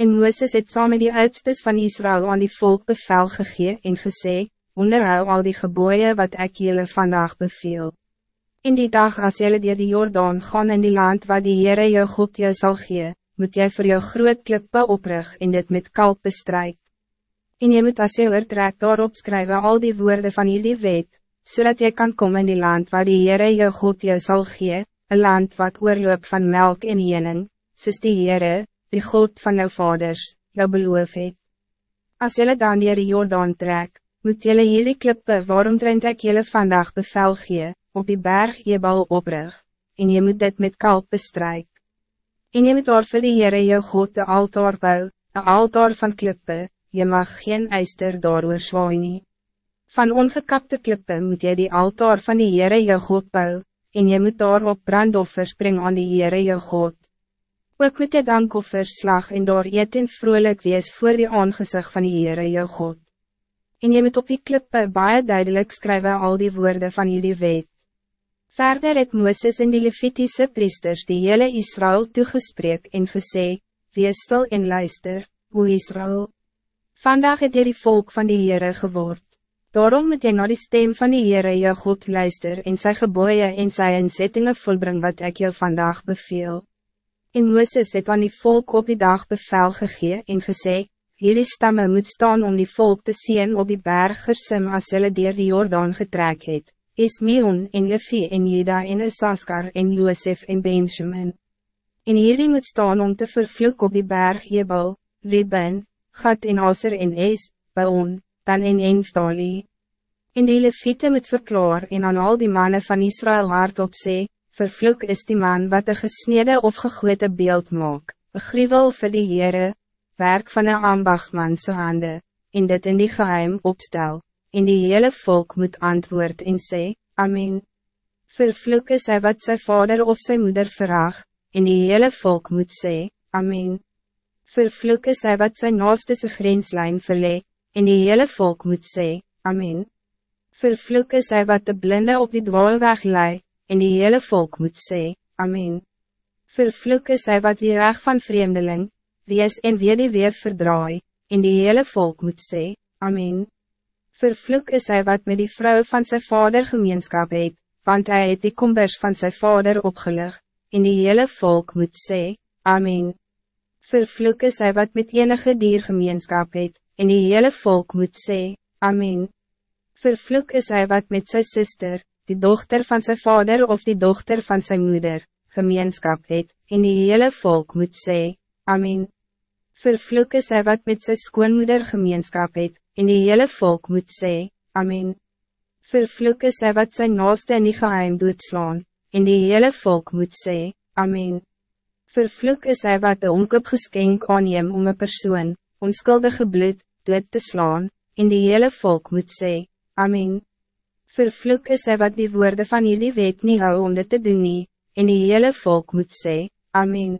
En Mooses het saam met die oudstes van Israël aan die volk bevel gegee en gesê, onderhou al die geboeien wat ik jullie vandaag beveel. In die dag als jullie dier die Jordaan gaan in die land waar die Heere jou God jou zal gee, moet jy voor jou groot klippe oprig en dit met kalp bestryk. En jy moet as jy oortrek daarop skrywe al die woorden van jullie wet, zodat jy kan komen in die land waar die Heere jou God jou zal gee, een land wat oorloop van melk en jening, soos die Heere, die God van jouw vaders, jou beloof het. As jylle dan dier die Jordaan trek, moet jylle jullie klippe waarom trend ek jylle vandag bevel gee, op die berg Jebal oprig, en je moet dit met kalp bestryk. En je moet daar vir die Heere jou God de altaar bou, een altaar van klippe, je mag geen eister daar zwaai nie. Van ongekapte klippe moet je die altaar van die Heere jou God bou, en je moet daar op brandoffers spring aan die Heere jou God. Ook moet jy dankoffers slag en daar eet en vrolijk wees voor die aangezicht van die Heere jou God. En je moet op die klippe baie duidelijk schrijven al die woorden van jullie wet. Verder het Mooses en die Levitische priesters die hele Israël toegesprek en gesê, Wees stil en luister, o Israël. Vandaag het jy die volk van die Heere geword. Daarom moet jy naar die stem van die Heere jou God luister en sy geboeien en sy inzettingen volbring wat ik jou vandaag beveel. En Mooses het aan die volk op die dag bevel gegee en gesê, Jullie stammen moet staan om die volk te zien op die berg Gersim as hulle dier die Jordaan getrek het, Ismeon en Levi en Jeda en Isaskar en Josef en Benjamin. En jullie moet staan om te vervloek op die berg Jebel, Ribben, Gat en Aser en Es, Baon, Dan en Enftali. En die Levite moet verklaar en aan al die mannen van Israël hardop sê, Vervloek is die man wat een gesneden of gegoede beeld maak, een gruwel vir die Heere, werk van een ambachtmanse hande, en dit in die geheim opstel, en die hele volk moet antwoord en sê, Amen. Vervloek is hy wat zijn vader of zijn moeder vraag, en die hele volk moet sê, Amen. Vervloek is hy wat zijn naaste sy grenslijn verlee, en die hele volk moet sê, Amen. Vervloek is hy wat de blinde op die dwaalweg leidt, en die hele volk moet sê, Amen. Vervloek is hy wat die reg van vreemdeling, wees en weer die weer verdraai, en die hele volk moet sê, Amen. Vervloek is hy wat met die vrouw van zijn vader gemeenskap het, want hij het die kombers van zijn vader opgelig, en die hele volk moet sê, Amen. Vervloek is hy wat met enige dier gemeenskap het, en die hele volk moet sê, Amen. Vervloek is hij wat met zijn zuster, die dochter van zijn vader of die dochter van zijn moeder, gemeenschap het, en die hele volk moet sê, Amen. Vervloek is hy wat met zijn skoonmoeder gemeenschap het, en die hele volk moet sê, Amen. Vervloek is hy wat zijn naaste in die geheim doet slaan, en die hele volk moet sê, Amen. Vervloek is hy wat de omkoop geskenk aanneem om een persoon, onskuldige bloed, dood te slaan, en die hele volk moet sê, Amen. Vervloek is hy wat die woorden van jullie weet niet hou om dit te doen nie, en die hele volk moet sê, Amen.